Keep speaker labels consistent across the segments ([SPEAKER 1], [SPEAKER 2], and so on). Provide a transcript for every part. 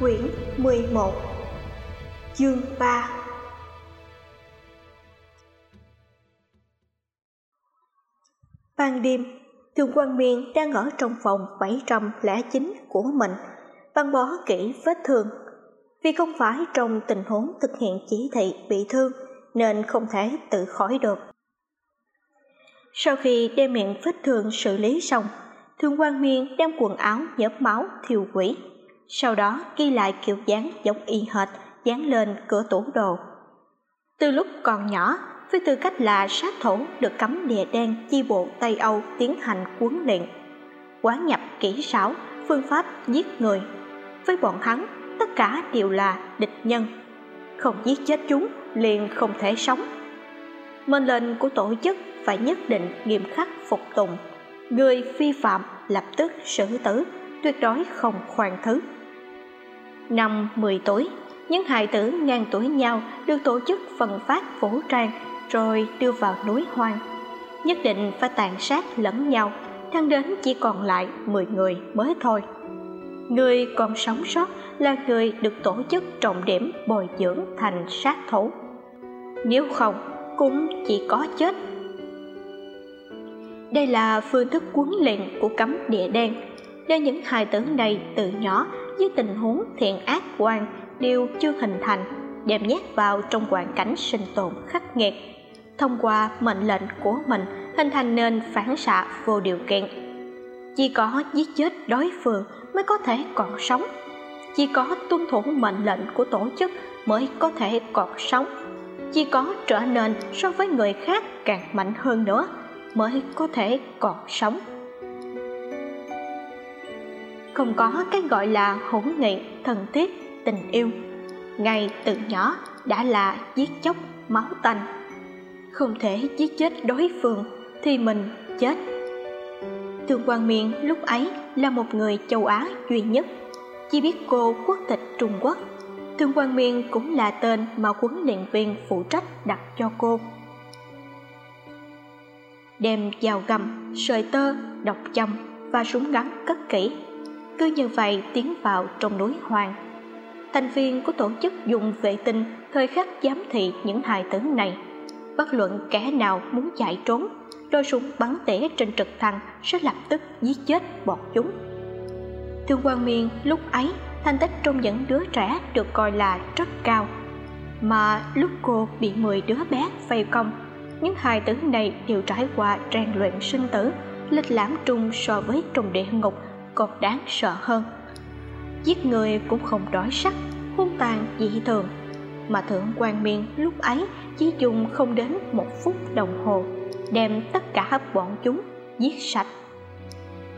[SPEAKER 1] Quyển 11 Chương 3 Ban đêm, Thường Quang Miên đang ở trong phòng 709 của mình, băng bó kỹ vết thương. Vì không phải trong tình huống thực hiện chỉ thị bị thương nên không thể tự khỏi được. Sau khi đem miệng vết thương xử lý xong, Thường Quang Miên đem quần áo nhớp máu thiêu quỷ sau đó ghi lại kiểu dáng giống y hệt, dán lên cửa tủ đồ. Từ lúc còn nhỏ, với tư cách là sát thủ được cấm địa đen chi bộ tây âu tiến hành huấn luyện quán nhập kỹ xảo, phương pháp giết người. Với bọn hắn, tất cả đều là địch nhân. Không giết chết chúng, liền không thể sống. Mệnh lệnh của tổ chức phải nhất định nghiêm khắc phục tùng. Người vi phạm lập tức xử tử, tuyệt đối không khoan thứ năm 10 tuổi. Những hài tử ngang tuổi nhau được tổ chức phân phát vũ trang, rồi đưa vào núi hoang. Nhất định phải tàn sát lẫn nhau thăng đến chỉ còn lại 10 người mới thôi. Người còn sống sót là người được tổ chức trọng điểm bồi dưỡng thành sát thủ. Nếu không, cũng chỉ có chết. Đây là phương thức huấn luyện của cấm địa đen. Do những hài tử này từ nhỏ với tình huống thiện ác quan đều chưa hình thành, đem nhét vào trong hoàn cảnh sinh tồn khắc nghiệt. Thông qua mệnh lệnh của mình, hình thành nên phản xạ vô điều kiện. Chỉ có giết chết đối phương mới có thể còn sống. Chỉ có tuân thủ mệnh lệnh của tổ chức mới có thể còn sống. Chỉ có trở nên so với người khác càng mạnh hơn nữa mới có thể còn sống không có cái gọi là hỗn nghị, thân thiết, tình yêu. Ngay từ nhỏ đã là giết chóc, máu tanh. Không thể giết chết đối phương thì mình chết. Thương quang miên lúc ấy là một người châu á duy nhất. Chỉ biết cô quốc tịch trung quốc. Thương quang miên cũng là tên mà huấn luyện viên phụ trách đặt cho cô. Đem dao găm, sợi tơ, độc châm và súng ngắn cất kỹ cứ như vậy tiến vào trong núi hoang. Thành viên của tổ chức dùng vệ tinh thời khắc giám thị những hài tử này. Bất luận kẻ nào muốn chạy trốn đôi súng bắn tỉa trên trực thăng sẽ lập tức giết chết bọn chúng. Thương quang miên lúc ấy, thành tích trong những đứa trẻ được coi là rất cao. Mà lúc cô bị mười đứa bé vây công, những hài tử này đều trải qua rèn luyện sinh tử, lịch lãm trung so với trùng địa ngục còn đáng sợ hơn. Giết người cũng không đói sắc hung tàn dị thường. Mà thượng quan miên lúc ấy chỉ dùng không đến một phút đồng hồ, đem tất cả bọn chúng giết sạch.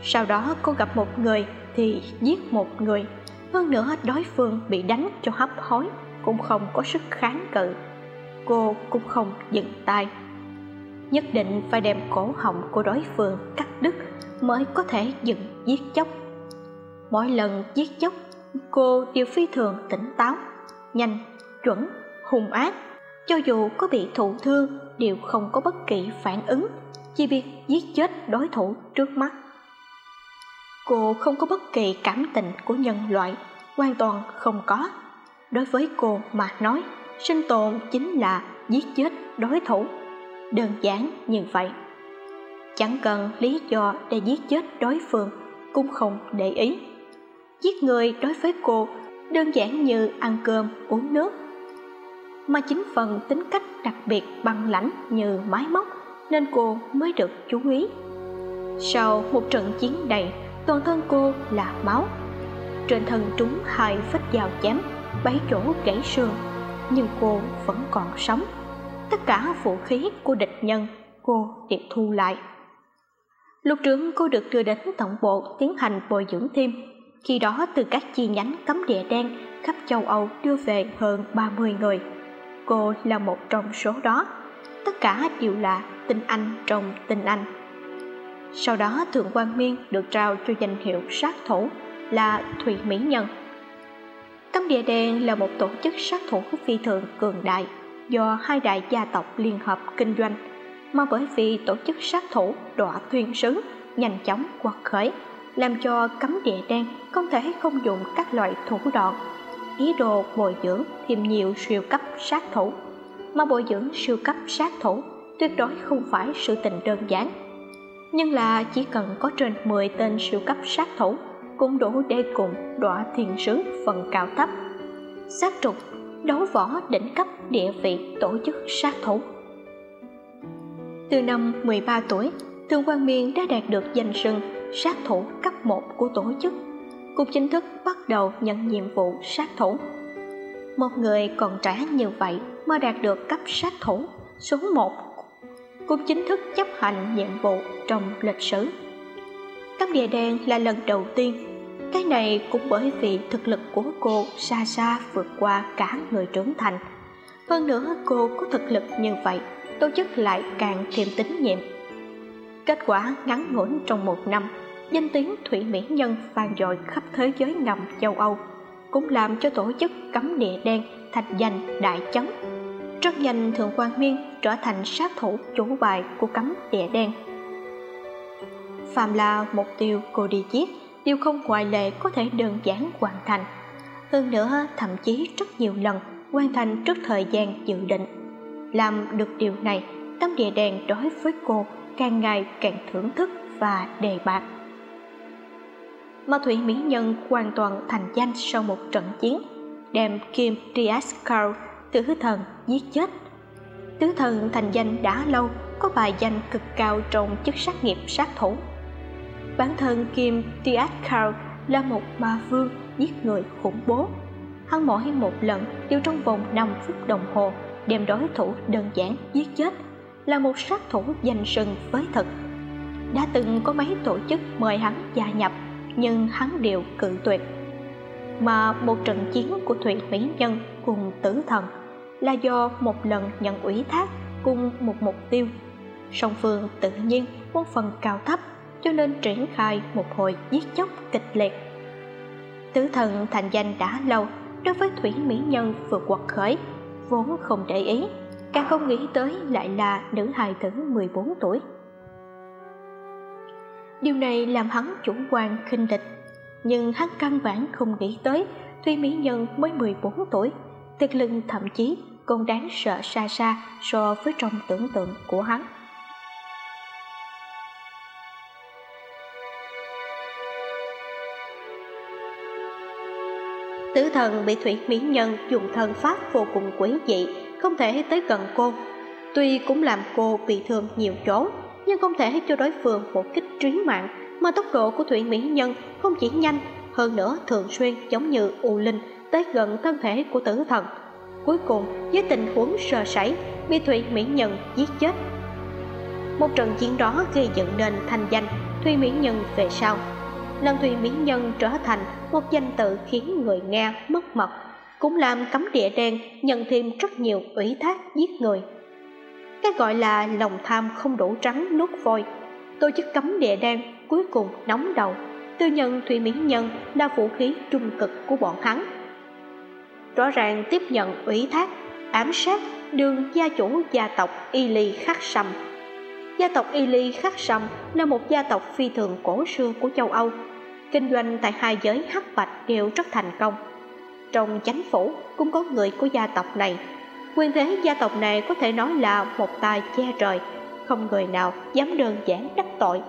[SPEAKER 1] Sau đó cô gặp một người thì giết một người. Hơn nữa đối phương bị đánh cho hấp hối, cũng không có sức kháng cự. Cô cũng không dừng tay. Nhất định phải đem cổ họng của đối phương cắt đứt mới có thể dừng giết chóc. Mỗi lần giết chóc, cô đều phi thường tỉnh táo, nhanh, chuẩn, hung ác. Cho dù có bị thụ thương, đều không có bất kỳ phản ứng chỉ biết giết chết đối thủ trước mắt. Cô không có bất kỳ cảm tình của nhân loại, hoàn toàn không có. Đối với cô mà nói, sinh tồn chính là giết chết đối thủ. Đơn giản như vậy chẳng cần lý do để giết chết đối phương, cũng không để ý. Giết người đối với cô đơn giản như ăn cơm, uống nước, mà chính phần tính cách đặc biệt băng lãnh như máy móc nên cô mới được chú ý. Sau một trận chiến đầy, toàn thân cô là máu. Trên thân trúng hai vết dao chém, bảy chỗ gãy xương, nhưng cô vẫn còn sống. Tất cả vũ khí của địch nhân cô đều thu lại lục trưởng cô được đưa đến tổng bộ tiến hành bồi dưỡng thêm. Khi đó từ các chi nhánh cấm địa đen khắp châu âu đưa về hơn ba mươi người. Cô là một trong số đó. Tất cả đều là tinh anh trong tinh anh. Sau đó thượng quan miên được trao cho danh hiệu sát thủ là Thủy mỹ nhân. Cấm địa đen là một tổ chức sát thủ phi thường cường đại do hai đại gia tộc liên hợp kinh doanh mà bởi vì tổ chức sát thủ, đọa thuyền sứ, nhanh chóng, quật khởi, làm cho cấm địa đen không thể không dùng các loại thủ đoạn. Ý đồ bồi dưỡng thêm nhiều siêu cấp sát thủ. Mà bồi dưỡng siêu cấp sát thủ tuyệt đối không phải sự tình đơn giản. Nhưng là chỉ cần có trên 10 tên siêu cấp sát thủ, cũng đủ để cùng đọa thiền sứ phần cao thấp. Sát trục, đấu võ đỉnh cấp địa vị tổ chức sát thủ từ năm 13 tuổi, Thương Quang Miên đã đạt được danh sưng sát thủ cấp 1 của tổ chức. Cục chính thức bắt đầu nhận nhiệm vụ sát thủ. Một người còn trẻ như vậy mà đạt được cấp sát thủ số 1 Cục chính thức chấp hành nhiệm vụ trong lịch sử. Cấp địa đen là lần đầu tiên. Cái này cũng bởi vì thực lực của cô xa xa vượt qua cả người trưởng thành. Hơn nữa, cô có thực lực như vậy Tổ chức lại càng thêm tín nhiệm. Kết quả ngắn ngủn trong một năm, danh tiếng thủy mỹ nhân vang dội khắp thế giới ngầm châu âu, cũng làm cho tổ chức cấm địa đen thành danh đại chấn. Rất nhanh thượng quan miên trở thành sát thủ chủ bài của cấm địa đen. Phàm là mục tiêu cô đi giết đều không ngoại lệ có thể đơn giản hoàn thành. Hơn nữa, thậm chí rất nhiều lần hoàn thành trước thời gian dự định làm được điều này tấm địa đèn đối với cô càng ngày càng thưởng thức và đề bạc mà thủy mỹ nhân hoàn toàn thành danh sau một trận chiến, đem kim Trias carl, tử thần, giết chết. Tứ thần thành danh đã lâu, có bài danh cực cao trong chức sát nghiệp sát thủ. Bản thân kim Trias carl là một ma vương giết người khủng bố. Hắn mỗi một lần đều trong vòng 5 phút đồng hồ đem đối thủ đơn giản giết chết là một sát thủ danh sừng với thực. Đã từng có mấy tổ chức mời hắn gia nhập, nhưng hắn đều cự tuyệt. Mà một trận chiến của thủy mỹ nhân cùng tử thần là do một lần nhận ủy thác cùng một mục tiêu. Song phương tự nhiên một phần cao thấp, cho nên triển khai một hồi giết chóc kịch liệt. Tử thần thành danh đã lâu, đối với thủy mỹ nhân vừa quật khởi vốn không để ý, càng không nghĩ tới lại là nữ hài tử 14 tuổi. Điều này làm hắn chủ quan khinh địch, nhưng hắn căn bản không nghĩ tới tuy mỹ nhân mới 14 tuổi, thực lưng thậm chí còn đáng sợ xa xa so với trong tưởng tượng của hắn. Tử thần bị thủy mỹ nhân dùng thân pháp vô cùng quỷ dị, Không thể tới gần cô. Tuy cũng làm cô bị thương nhiều chỗ, Nhưng không thể cho đối phương một kích trí mạng, Mà tốc độ của thủy mỹ nhân không chỉ nhanh, Hơn nữa thường xuyên giống như u linh Tới gần thân thể của tử thần. Cuối cùng, với tình huống sơ sẩy, Bị thủy mỹ nhân giết chết. Một trận chiến đó gây dựng nên thành danh Thủy mỹ nhân về sau lần thùy mỹ nhân trở thành một danh tự khiến người nghe mất mật, cũng làm cấm địa đen nhận thêm rất nhiều ủy thác giết người. Cái gọi là lòng tham không đủ trắng nuốt voi tổ chức cấm địa đen cuối cùng nóng đầu, tư nhân thùy mỹ nhân là vũ khí trung cực của bọn hắn. Rõ ràng tiếp nhận ủy thác, ám sát đường gia chủ gia tộc y ly khắc sầm. Gia tộc y ly khắc sầm là một gia tộc phi thường cổ xưa của châu âu kinh doanh tại hai giới hắc bạch đều rất thành công. Trong chánh phủ cũng có người của gia tộc này. Quyền thế gia tộc này có thể nói là một tài che trời, không người nào dám đơn giản đắc tội,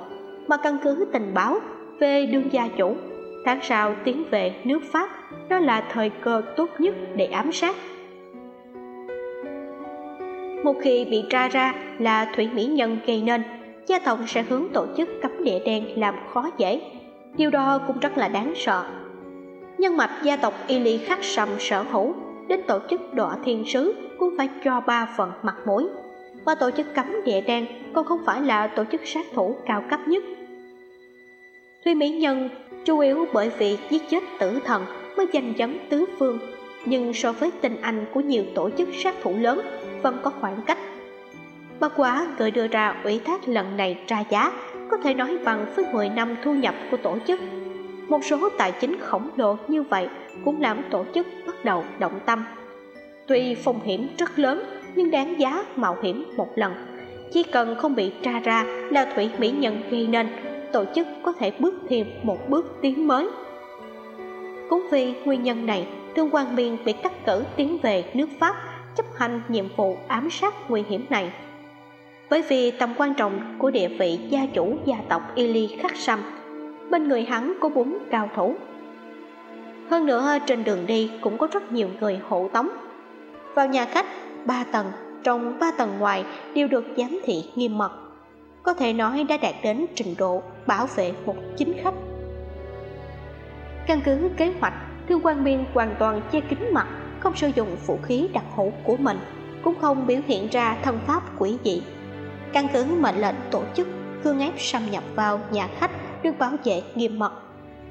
[SPEAKER 1] mà căn cứ tình báo về đương gia chủ, tháng sau tiến về nước pháp, đó là thời cơ tốt nhất để ám sát. Một khi bị tra ra là thủy mỹ nhân gây nên, gia tộc sẽ hướng tổ chức cấm địa đen làm khó dễ điều đó cũng rất là đáng sợ. Nhân mạch gia tộc y lý khắc sầm sở hữu đến tổ chức đọa thiên sứ cũng phải cho ba phần mặt mũi. Và tổ chức cấm địa đen, còn không phải là tổ chức sát thủ cao cấp nhất. Thùy Mỹ Nhân chủ yếu bởi vì giết chết tử thần mới giành chấn tứ phương, nhưng so với tình anh của nhiều tổ chức sát thủ lớn, vẫn có khoảng cách. Bất quá người đưa ra ủy thác lần này ra giá có thể nói bằng với 10 năm thu nhập của tổ chức. Một số tài chính khổng lồ như vậy cũng làm tổ chức bắt đầu động tâm. Tuy phong hiểm rất lớn, nhưng đáng giá mạo hiểm một lần. Chỉ cần không bị tra ra là thủy mỹ nhân gây nên, tổ chức có thể bước thêm một bước tiến mới. Cũng vì nguyên nhân này thương quang biên bị cắt cử tiến về nước pháp, chấp hành nhiệm vụ ám sát nguy hiểm này bởi vì tầm quan trọng của địa vị gia chủ gia tộc Ili khắc sâm, bên người hắn có bốn cao thủ. Hơn nữa, trên đường đi cũng có rất nhiều người hộ tống. Vào nhà khách, ba tầng, trong ba tầng ngoài đều được giám thị nghiêm mật. Có thể nói đã đạt đến trình độ bảo vệ một chính khách. Căn cứ kế hoạch, thương quan biên hoàn toàn che kín mặt, không sử dụng vũ khí đặc hữu của mình, cũng không biểu hiện ra thân pháp quỷ dị căn cứ mệnh lệnh tổ chức cương ép xâm nhập vào nhà khách được bảo vệ nghiêm mật.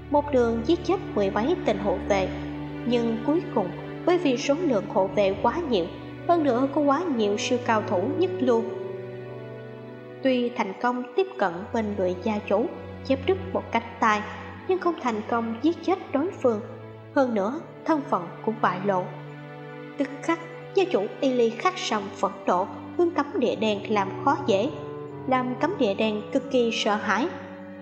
[SPEAKER 1] Một đường giết chết mười mấy tên hộ vệ. Nhưng cuối cùng, bởi vì số lượng hộ vệ quá nhiều, hơn nữa có quá nhiều siêu cao thủ nhất lưu. Tuy thành công tiếp cận bên người gia chủ chép đứt một cánh tay, nhưng không thành công giết chết đối phương. Hơn nữa, thân phận cũng bại lộ. Tức khắc, gia chủ y ly khắc sầm phẫn nộ hướng cấm địa đen làm khó dễ. Làm cấm địa đen cực kỳ sợ hãi.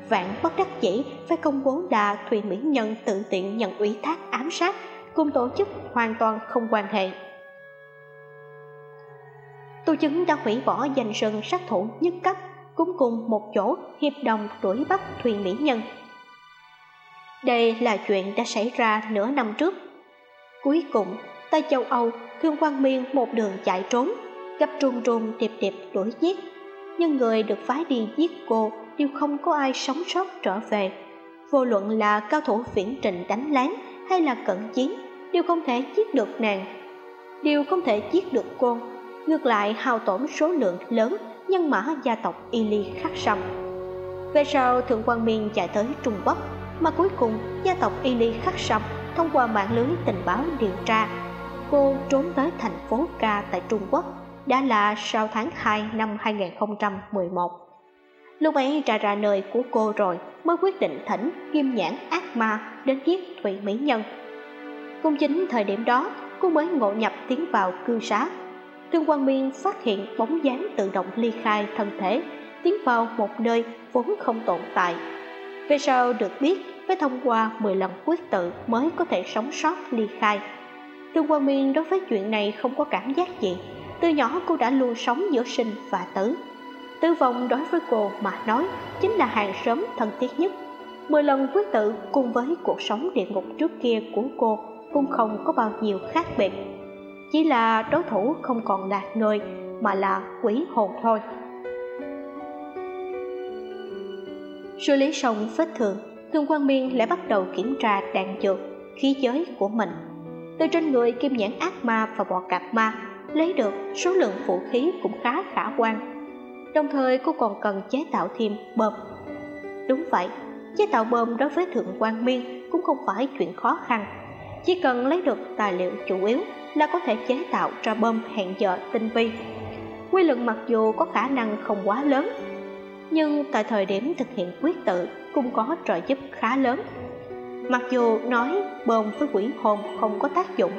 [SPEAKER 1] Vạn bất đắc dĩ phải công bố là thuyền mỹ nhân tự tiện nhận ủy thác ám sát, cùng tổ chức hoàn toàn không quan hệ. Tô chứng đã hủy bỏ danh sân sát thủ nhất cấp, cũng cùng một chỗ hiệp đồng đuổi bắt thuyền mỹ nhân. Đây là chuyện đã xảy ra nửa năm trước. Cuối cùng, tại châu âu, thương quang miên một đường chạy trốn gấp trùng trùng điệp điệp đuổi giết nhưng người được phái đi giết cô đều không có ai sống sót trở về. Vô luận là cao thủ viễn trình đánh lén hay là cận chiến, đều không thể giết được nàng. Đều không thể giết được cô. Ngược lại, hao tổn số lượng lớn nhân mã gia tộc y ly khắc sâm về sau, thượng quan miên chạy tới trung quốc, mà cuối cùng gia tộc y ly khắc sâm thông qua mạng lưới tình báo điều tra. Cô trốn tới thành phố ca tại trung quốc đã là sau tháng 2 năm 2011 lúc ấy ra ra nơi của cô rồi mới quyết định thỉnh kim nhãn ác ma đến giết thủy mỹ nhân. Cũng chính thời điểm đó, cô mới ngộ nhập tiến vào cư xá. Thương quang miên phát hiện bóng dáng tự động ly khai thân thể, tiến vào một nơi vốn không tồn tại. Về sau được biết phải thông qua 10 lần quyết tự mới có thể sống sót ly khai. Thương quang miên đối với chuyện này không có cảm giác gì từ nhỏ cô đã luôn sống giữa sinh và tử. Tư vong đối với cô mà nói chính là hàng xóm thân thiết nhất. Mười lần quyết tử cùng với cuộc sống địa ngục trước kia của cô cũng không có bao nhiêu khác biệt. Chỉ là đối thủ không còn là người mà là quỷ hồn thôi. Xử lý xong vết thương thương quan miên lại bắt đầu kiểm tra đạn dược, khí giới của mình. Từ trên người kim nhãn ác ma và bọ cạp ma lấy được, số lượng vũ khí cũng khá khả quan. Đồng thời, cô còn cần chế tạo thêm bơm. Đúng vậy, chế tạo bơm đối với thượng quan miên cũng không phải chuyện khó khăn. Chỉ cần lấy được tài liệu chủ yếu là có thể chế tạo ra bơm hẹn giờ tinh vi. Quy lực mặc dù có khả năng không quá lớn, nhưng tại thời điểm thực hiện quyết tự cũng có trợ giúp khá lớn. Mặc dù nói bơm với quỷ hồn không có tác dụng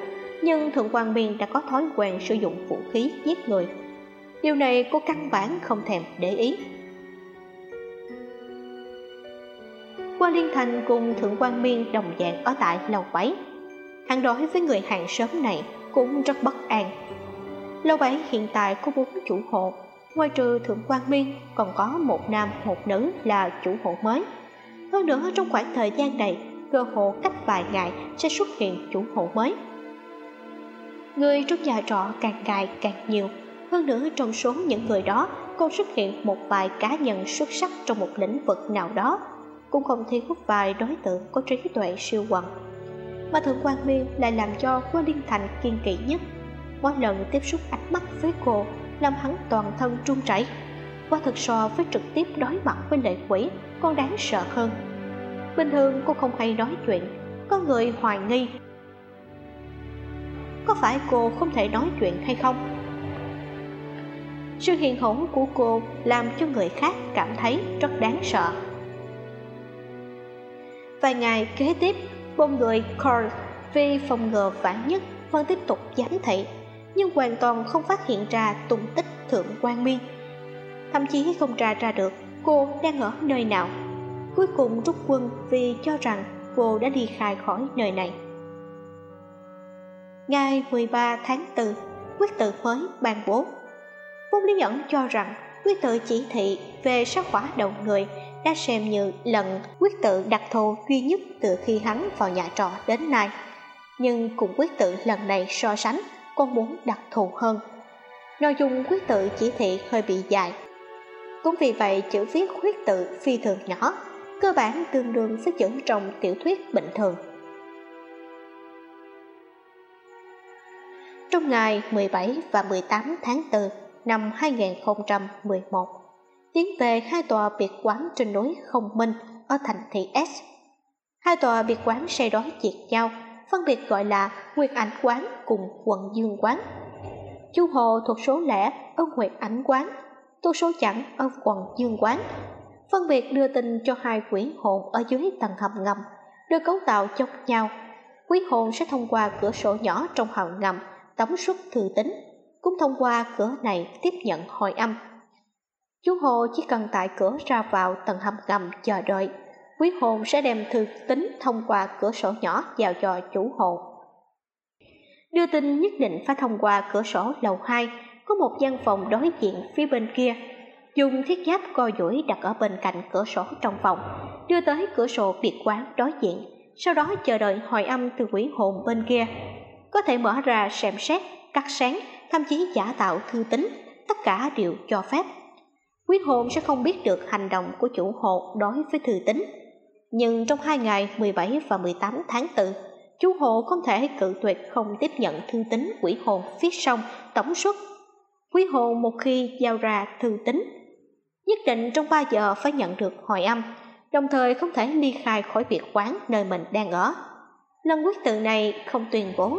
[SPEAKER 1] nhưng thượng quan miên đã có thói quen sử dụng vũ khí giết người. Điều này cô căn bản không thèm để ý. Quan liên thành cùng thượng quan miên đồng dạng ở tại lầu bảy. Hắn đối với người hàng xóm này cũng rất bất an. Lầu bảy hiện tại có bốn chủ hộ. Ngoài trừ thượng quan miên còn có một nam, một nữ là chủ hộ mới. Hơn nữa trong khoảng thời gian này, cơ hộ cách vài ngày sẽ xuất hiện chủ hộ mới người trong nhà trọ càng ngày càng nhiều. Hơn nữa, trong số những người đó, còn xuất hiện một vài cá nhân xuất sắc trong một lĩnh vực nào đó. Cũng không thiếu vài đối tượng có trí tuệ siêu quần. Mà thượng quan miên lại làm cho quan liên thành kiên kỵ nhất. Mỗi lần tiếp xúc ánh mắt với cô, làm hắn toàn thân run rẩy qua thực so với trực tiếp đối mặt với lệ quỷ còn đáng sợ hơn. Bình thường cô không hay nói chuyện, có người hoài nghi có phải cô không thể nói chuyện hay không? Sự hiện hữu của cô làm cho người khác cảm thấy rất đáng sợ. Vài ngày kế tiếp bốn người Carl vì phòng ngừa vạn nhất vẫn tiếp tục giám thị, nhưng hoàn toàn không phát hiện ra tung tích thượng quan miên thậm chí không tra ra được cô đang ở nơi nào. Cuối cùng rút quân vì cho rằng cô đã đi khai khỏi nơi này ngày 13 tháng 4 quyết tự mới ban bố. Vốn Lý Nhẫn cho rằng quyết tự chỉ thị về sát hỏa đầu người đã xem như lần quyết tự đặc thù duy nhất từ khi hắn vào nhà trọ đến nay. Nhưng cùng quyết tự lần này so sánh con muốn đặc thù hơn. Nội dung quyết tự chỉ thị hơi bị dài. Cũng vì vậy, chữ viết quyết tự phi thường nhỏ, cơ bản tương đương với chữ trong tiểu thuyết bình thường. Trong ngày 17 và 18 tháng 4 năm 2011 tiến về hai tòa biệt quán trên núi Không Minh ở thành thị S. Hai tòa biệt quán say đói diện nhau, phân biệt gọi là Nguyệt Ảnh Quán cùng Quận Dương Quán. Chu Hồ thuộc số lẻ ở Nguyệt Ảnh Quán, tu số chẵn ở Quận Dương Quán. Phân biệt đưa tin cho hai quỷ hồn ở dưới tầng hầm ngầm, đưa cấu tạo chống nhau. Quỷ hồn sẽ thông qua cửa sổ nhỏ trong hầm ngầm, tống xuất thư tính, cũng thông qua cửa này tiếp nhận hồi âm. Chú hồ chỉ cần tại cửa ra vào tầng hầm ngầm chờ đợi quý hồn sẽ đem thư tính thông qua cửa sổ nhỏ vào cho chủ hồ. Đưa tin nhất định phải thông qua cửa sổ lầu hai có một gian phòng đối diện phía bên kia. Dùng thiết giáp co duỗi đặt ở bên cạnh cửa sổ trong phòng đưa tới cửa sổ biệt quán đối diện sau đó chờ đợi hồi âm từ quỷ hồn bên kia có thể mở ra xem xét, cắt sáng, thậm chí giả tạo thư tính tất cả đều cho phép. Quý hồn sẽ không biết được hành động của chủ hộ đối với thư tính nhưng trong hai ngày 17 và 18 tháng 4 chú hộ không thể cự tuyệt không tiếp nhận thư tính quỷ hồn viết xong tổng suất. Quý hồn một khi giao ra thư tính nhất định trong 3 giờ phải nhận được hồi âm, đồng thời không thể ly khai khỏi việc quán nơi mình đang ở. Lần quyết tự này không tuyên bố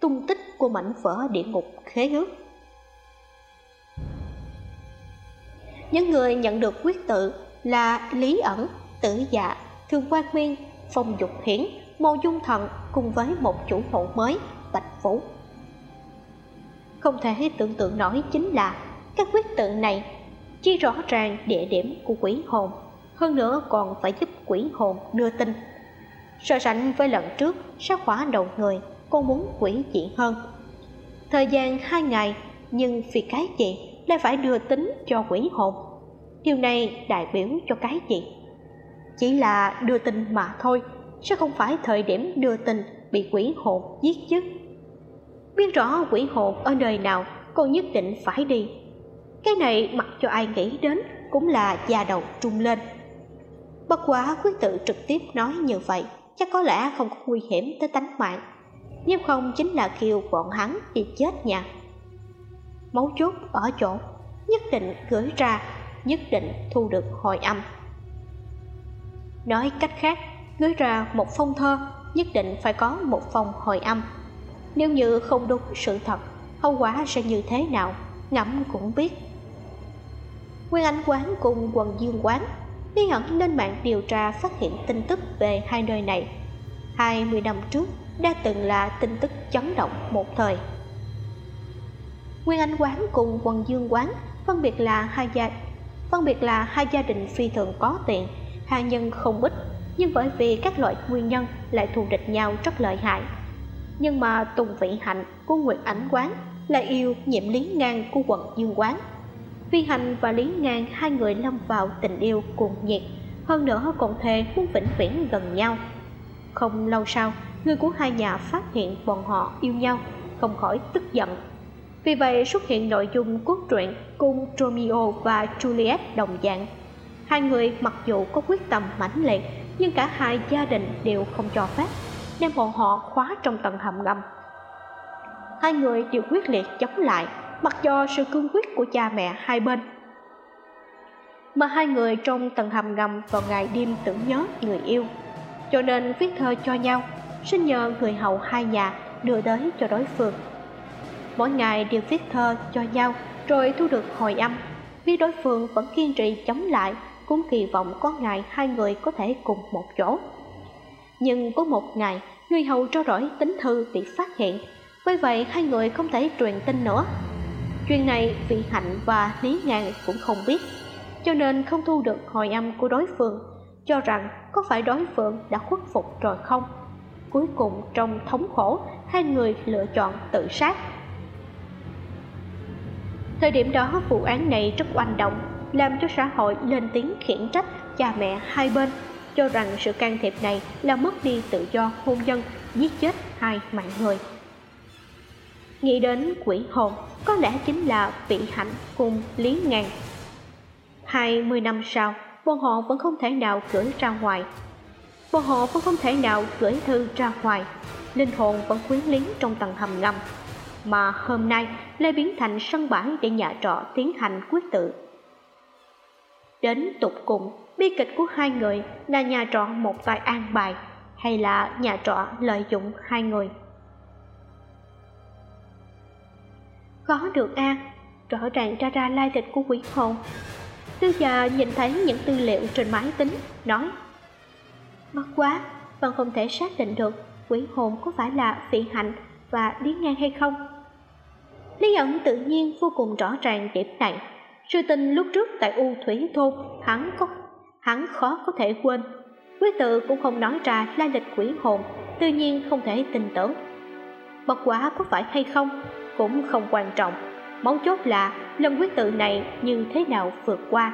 [SPEAKER 1] tung tích của mảnh vỡ địa ngục khế ước. Những người nhận được quyết tự là lý ẩn, tử dạ thương quan nguyên phong dục hiển, mô dung thần cùng với một chủ hộ mới, bạch vũ. Không thể tưởng tượng nổi chính là các quyết tự này chỉ rõ ràng địa điểm của quỷ hồn, hơn nữa còn phải giúp quỷ hồn đưa tin. So sánh với lần trước, sát hỏa đầu người con muốn quỷ dị hơn. Thời gian hai ngày, nhưng vì cái gì lại phải đưa tính cho quỷ hồn? Điều này đại biểu cho cái gì? Chỉ là đưa tin mà thôi sẽ không phải thời điểm đưa tin bị quỷ hồn giết chứ. Biết rõ quỷ hồn ở nơi nào, cô nhất định phải đi. Cái này mặc cho ai nghĩ đến cũng là da đầu trung lên. Bất quá quý tự trực tiếp nói như vậy, chắc có lẽ không có nguy hiểm tới tánh mạng nếu không chính là kêu bọn hắn đi chết nha. Mấu chốt ở chỗ, nhất định gửi ra, nhất định thu được hồi âm. Nói cách khác, gửi ra một phong thơ, nhất định phải có một phong hồi âm. Nếu như không đúng sự thật, hậu quả sẽ như thế nào, ngẫm cũng biết. Nguyên anh quán cùng quần dương quán lý ẩn lên mạng điều tra phát hiện tin tức về hai nơi này hai mươi năm trước đã từng là tin tức chấn động một thời. Nguyên anh quán cùng quần dương quán phân biệt là hai gia, phân biệt là hai gia đình phi thường có tiền hạ nhân không ít, nhưng bởi vì các loại nguyên nhân lại thù địch nhau rất lợi hại. Nhưng mà tùng vị hạnh của nguyệt ảnh quán là yêu nhiệm lý ngang của quận dương quán. Phi hành và lý ngang, hai người lâm vào tình yêu cuồng nhiệt, hơn nữa còn thề muốn vĩnh viễn gần nhau không lâu sau, người của hai nhà phát hiện bọn họ yêu nhau, không khỏi tức giận. Vì vậy xuất hiện nội dung cốt truyện cùng Romeo và Juliet đồng dạng. Hai người mặc dù có quyết tâm mãnh liệt, nhưng cả hai gia đình đều không cho phép đem bọn họ khóa trong tầng hầm ngầm. Hai người đều quyết liệt chống lại, mặc cho sự cương quyết của cha mẹ hai bên. Mà hai người trong tầng hầm ngầm vào ngày đêm tưởng nhớ người yêu cho nên viết thơ cho nhau, xin nhờ người hầu hai nhà đưa tới cho đối phương. Mỗi ngày đều viết thơ cho nhau, rồi thu được hồi âm. Biết đối phương vẫn kiên trì chống lại, cũng kỳ vọng có ngày hai người có thể cùng một chỗ. Nhưng có một ngày, người hầu trao đổi tính thư bị phát hiện. Bởi vậy hai người không thể truyền tin nữa. Chuyện này vị hạnh và lý ngàn cũng không biết, cho nên không thu được hồi âm của đối phương cho rằng có phải đối phương đã khuất phục rồi không. Cuối cùng trong thống khổ, hai người lựa chọn tự sát. Thời điểm đó, vụ án này rất oanh động, làm cho xã hội lên tiếng khiển trách cha mẹ hai bên, cho rằng sự can thiệp này là mất đi tự do hôn nhân, giết chết hai mạng người. Nghĩ đến quỷ hồn, có lẽ chính là vị hạnh cùng lý ngàn. Hai mươi năm sau bọn họ vẫn không thể nào gửi ra ngoài. Bọn họ vẫn không thể nào gửi thư ra ngoài. Linh hồn vẫn quyến luyến trong tầng hầm ngầm. Mà hôm nay lại biến thành sân bãi để nhà trọ tiến hành quyết tự. Đến tục cùng, bi kịch của hai người là nhà trọ một tài an bài hay là nhà trọ lợi dụng hai người? Có được an rõ ràng ra ra lai lịch của quỷ hồn tư già nhìn thấy những tư liệu trên máy tính, nói mất quá vẫn không thể xác định được quỷ hồn có phải là vị hạnh và đi ngang hay không. Lý ẩn tự nhiên vô cùng rõ ràng điểm này. Sự tình lúc trước tại u thủy thôn, hắn có, hắn khó có thể quên. Quý tự cũng không nói ra lai lịch quỷ hồn, tự nhiên không thể tin tưởng. Bất quá có phải hay không cũng không quan trọng, mấu chốt là lần quyết tự này như thế nào vượt qua?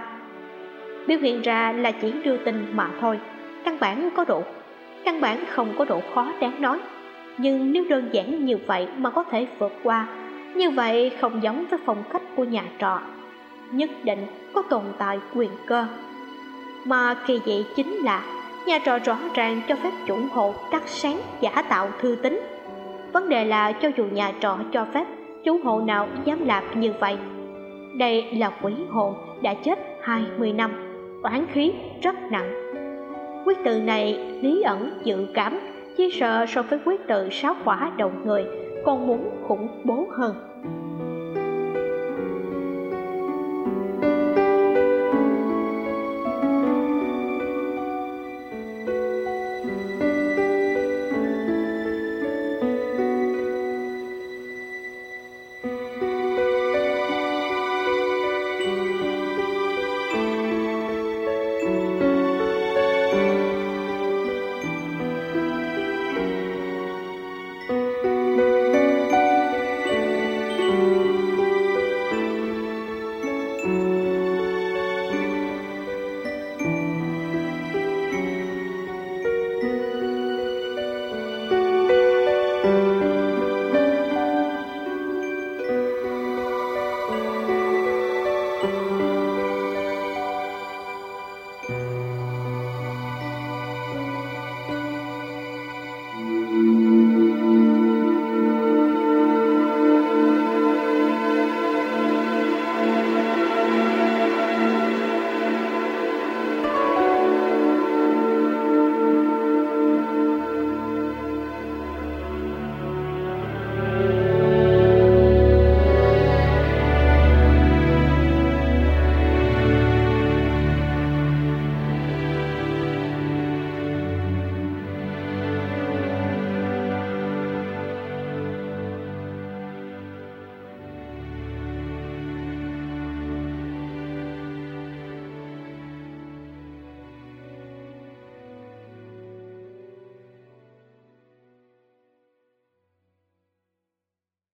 [SPEAKER 1] Biểu hiện ra là chỉ đưa tin mà thôi. Căn bản có độ, căn bản không có độ khó đáng nói. Nhưng nếu đơn giản như vậy mà có thể vượt qua, như vậy không giống với phong cách của nhà trọ. Nhất định có tồn tại quyền cơ. Mà kỳ dị chính là nhà trọ rõ ràng cho phép chủ hộ cắt sáng giả tạo thư tính vấn đề là cho dù nhà trọ cho phép, chủ hộ nào dám làm như vậy đây là quỷ hồn đã chết hai mươi năm. Oán khí rất nặng. Quyết tự này, lý ẩn dự cảm, chỉ sợ so với quyết tự sáu quả đầu người, còn muốn khủng bố hơn.